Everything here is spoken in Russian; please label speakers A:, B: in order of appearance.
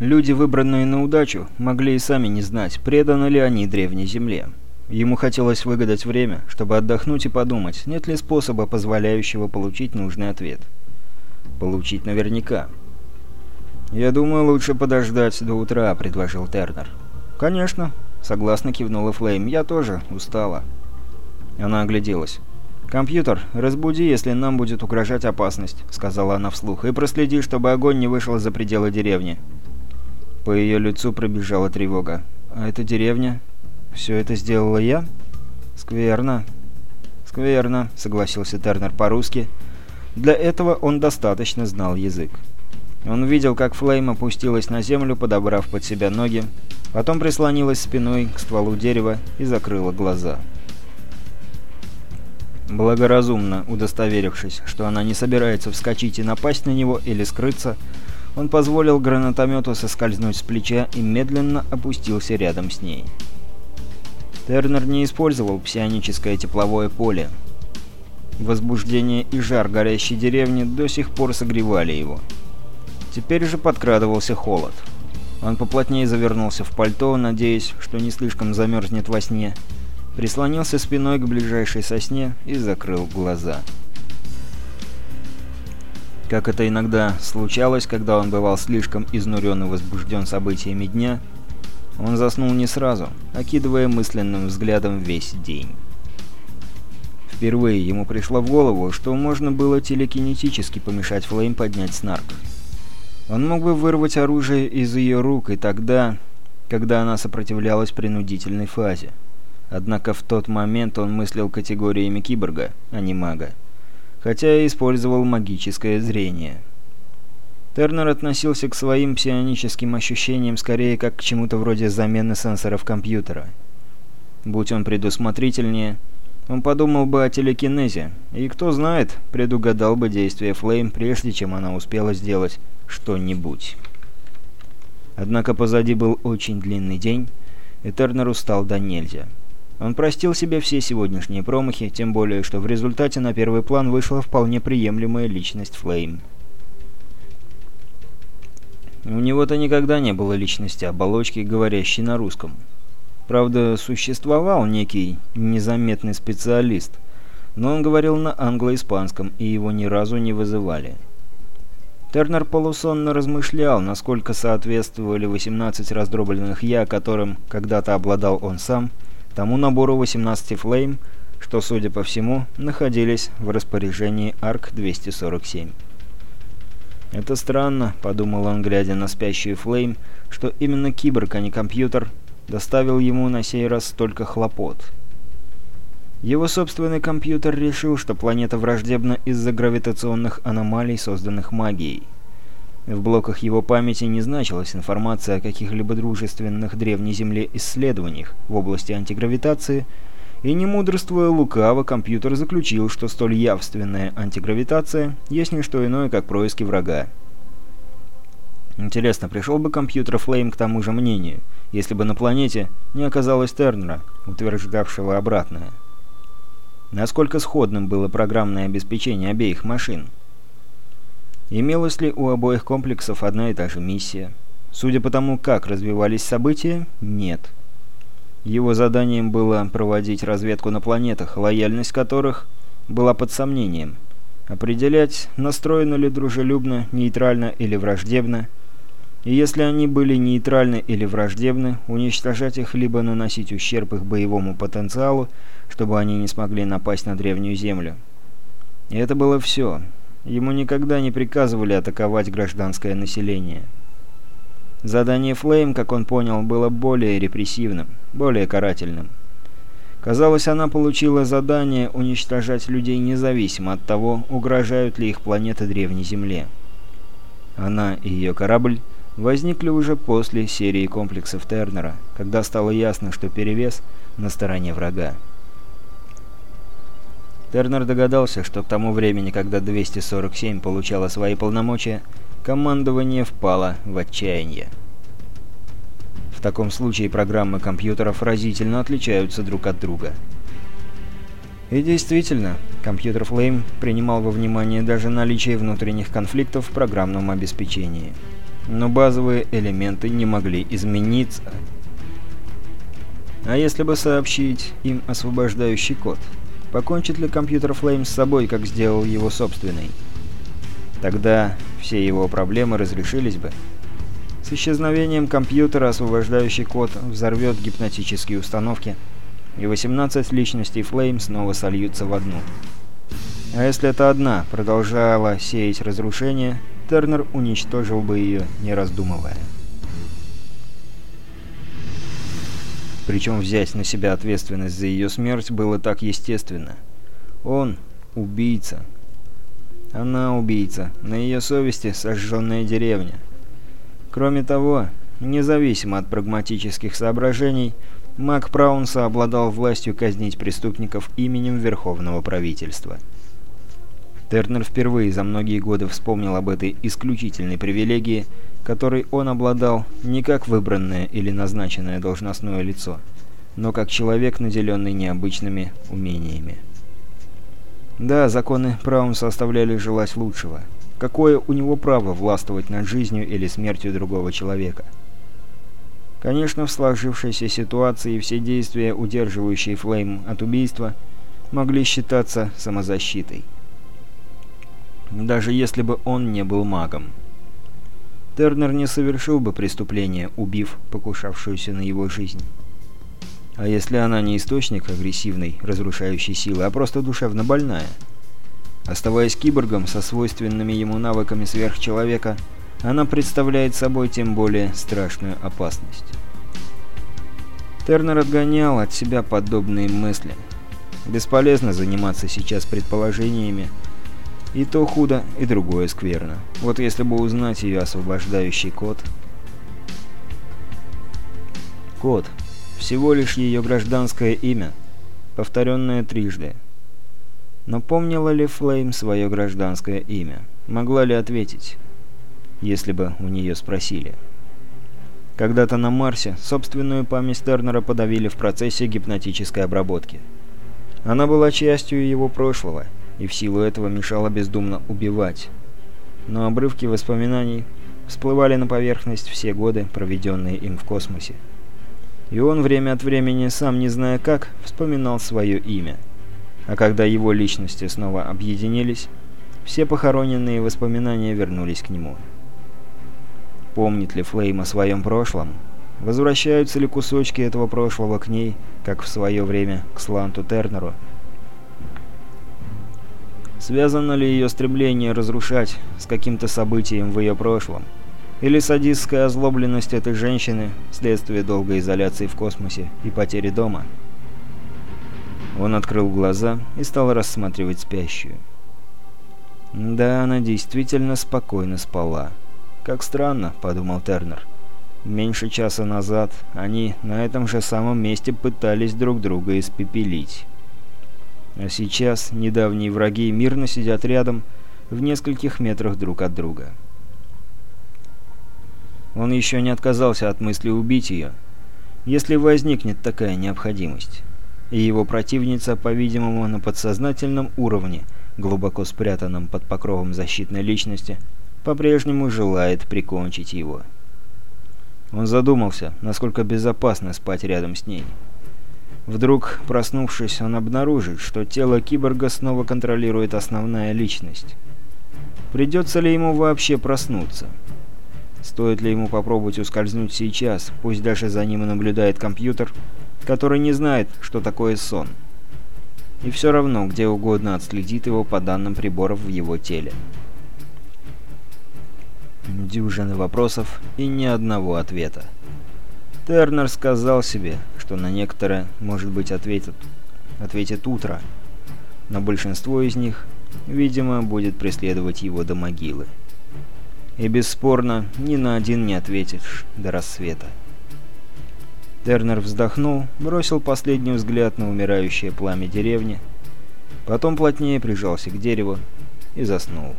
A: Люди, выбранные на удачу, могли и сами не знать, преданы ли они древней земле. Ему хотелось выгадать время, чтобы отдохнуть и подумать, нет ли способа, позволяющего получить нужный ответ. Получить наверняка. «Я думаю, лучше подождать до утра», — предложил Тернер. «Конечно», — согласно кивнула Флейм. «Я тоже устала». Она огляделась. «Компьютер, разбуди, если нам будет угрожать опасность», — сказала она вслух, — «и проследи, чтобы огонь не вышел за пределы деревни». По ее лицу пробежала тревога. «А это деревня? Все это сделала я?» «Скверно». «Скверно», — согласился Тернер по-русски. Для этого он достаточно знал язык. Он видел, как Флейм опустилась на землю, подобрав под себя ноги, потом прислонилась спиной к стволу дерева и закрыла глаза. Благоразумно удостоверившись, что она не собирается вскочить и напасть на него или скрыться, он позволил гранатомету соскользнуть с плеча и медленно опустился рядом с ней. Тернер не использовал псионическое тепловое поле. Возбуждение и жар горящей деревни до сих пор согревали его. Теперь же подкрадывался холод. Он поплотнее завернулся в пальто, надеясь, что не слишком замерзнет во сне, прислонился спиной к ближайшей сосне и закрыл глаза. Как это иногда случалось, когда он бывал слишком изнурен и возбужден событиями дня, он заснул не сразу, окидывая мысленным взглядом весь день. Впервые ему пришло в голову, что можно было телекинетически помешать Флейм поднять снарк. Он мог бы вырвать оружие из ее рук и тогда, когда она сопротивлялась принудительной фазе. Однако в тот момент он мыслил категориями киборга, а не мага хотя и использовал магическое зрение. Тернер относился к своим псионическим ощущениям скорее как к чему-то вроде замены сенсоров компьютера. Будь он предусмотрительнее, он подумал бы о телекинезе, и кто знает, предугадал бы действия Флейм, прежде чем она успела сделать что-нибудь. Однако позади был очень длинный день, и Тернер устал до нельзя. Он простил себе все сегодняшние промахи, тем более, что в результате на первый план вышла вполне приемлемая личность Флейм. У него-то никогда не было личности оболочки, говорящей на русском. Правда, существовал некий незаметный специалист, но он говорил на англо-испанском, и его ни разу не вызывали. Тернер полусонно размышлял, насколько соответствовали 18 раздробленных «я», которым когда-то обладал он сам – тому набору 18 флейм, что, судя по всему, находились в распоряжении Арк-247. «Это странно», — подумал он, глядя на спящую Флейм, что именно киборг, а не компьютер, доставил ему на сей раз столько хлопот. Его собственный компьютер решил, что планета враждебна из-за гравитационных аномалий, созданных магией. В блоках его памяти не значилась информация о каких-либо дружественных древней Земле исследованиях в области антигравитации, и не мудрствуя лукаво, компьютер заключил, что столь явственная антигравитация есть не что иное, как происки врага. Интересно, пришел бы компьютер Флейм к тому же мнению, если бы на планете не оказалось Тернера, утверждавшего обратное? Насколько сходным было программное обеспечение обеих машин? Имелась ли у обоих комплексов одна и та же миссия? Судя по тому, как развивались события, нет. Его заданием было проводить разведку на планетах, лояльность которых была под сомнением. Определять, настроены ли дружелюбно, нейтрально или враждебно. И если они были нейтральны или враждебны, уничтожать их либо наносить ущерб их боевому потенциалу, чтобы они не смогли напасть на Древнюю Землю. И это было все. Ему никогда не приказывали атаковать гражданское население. Задание Флейм, как он понял, было более репрессивным, более карательным. Казалось, она получила задание уничтожать людей независимо от того, угрожают ли их планеты Древней Земле. Она и ее корабль возникли уже после серии комплексов Тернера, когда стало ясно, что перевес на стороне врага. Тернер догадался, что к тому времени, когда 247 получала свои полномочия, командование впало в отчаяние. В таком случае программы компьютеров разительно отличаются друг от друга. И действительно, компьютер Flame принимал во внимание даже наличие внутренних конфликтов в программном обеспечении. но базовые элементы не могли измениться. А если бы сообщить им освобождающий код? Покончит ли компьютер Flame с собой, как сделал его собственный? Тогда все его проблемы разрешились бы. С исчезновением компьютера освобождающий код взорвет гипнотические установки, и 18 личностей Flame снова сольются в одну. А если эта одна продолжала сеять разрушение, Тернер уничтожил бы ее, не раздумывая. Причем взять на себя ответственность за ее смерть было так естественно. Он — убийца. Она убийца. На ее совести сожженная деревня. Кроме того, независимо от прагматических соображений, Мак Праунса обладал властью казнить преступников именем Верховного правительства. Тернер впервые за многие годы вспомнил об этой исключительной привилегии, которой он обладал не как выбранное или назначенное должностное лицо, но как человек, наделенный необычными умениями. Да, законы Праунса оставляли желать лучшего. Какое у него право властвовать над жизнью или смертью другого человека? Конечно, в сложившейся ситуации все действия, удерживающие Флейм от убийства, могли считаться самозащитой даже если бы он не был магом. Тернер не совершил бы преступление, убив покушавшуюся на его жизнь. А если она не источник агрессивной, разрушающей силы, а просто душевно больная? Оставаясь киборгом со свойственными ему навыками сверхчеловека, она представляет собой тем более страшную опасность. Тернер отгонял от себя подобные мысли. Бесполезно заниматься сейчас предположениями, и то худо, и другое скверно. Вот если бы узнать ее освобождающий код... Код. Всего лишь ее гражданское имя, повторенное трижды. Но помнила ли Флейм свое гражданское имя? Могла ли ответить, если бы у нее спросили? Когда-то на Марсе собственную память Тернера подавили в процессе гипнотической обработки. Она была частью его прошлого — и в силу этого мешало бездумно убивать. Но обрывки воспоминаний всплывали на поверхность все годы, проведенные им в космосе. И он время от времени, сам не зная как, вспоминал свое имя. А когда его личности снова объединились, все похороненные воспоминания вернулись к нему. Помнит ли Флейм о своем прошлом? Возвращаются ли кусочки этого прошлого к ней, как в свое время к Сланту Тернеру? Связано ли ее стремление разрушать с каким-то событием в ее прошлом? Или садистская озлобленность этой женщины вследствие долгой изоляции в космосе и потери дома? Он открыл глаза и стал рассматривать спящую. Да, она действительно спокойно спала. «Как странно», — подумал Тернер. Меньше часа назад они на этом же самом месте пытались друг друга испепелить. А сейчас недавние враги мирно сидят рядом, в нескольких метрах друг от друга. Он еще не отказался от мысли убить ее, если возникнет такая необходимость. И его противница, по-видимому, на подсознательном уровне, глубоко спрятанном под покровом защитной личности, по-прежнему желает прикончить его. Он задумался, насколько безопасно спать рядом с ней. Вдруг, проснувшись, он обнаружит, что тело киборга снова контролирует основная личность. Придется ли ему вообще проснуться? Стоит ли ему попробовать ускользнуть сейчас, пусть даже за ним и наблюдает компьютер, который не знает, что такое сон? И все равно, где угодно отследит его по данным приборов в его теле. Дюжины вопросов и ни одного ответа. Тернер сказал себе, что на некоторые, может быть, ответит, ответит утро, но большинство из них, видимо, будет преследовать его до могилы. И бесспорно, ни на один не ответишь до рассвета. Тернер вздохнул, бросил последний взгляд на умирающее пламя деревни, потом плотнее прижался к дереву и заснул.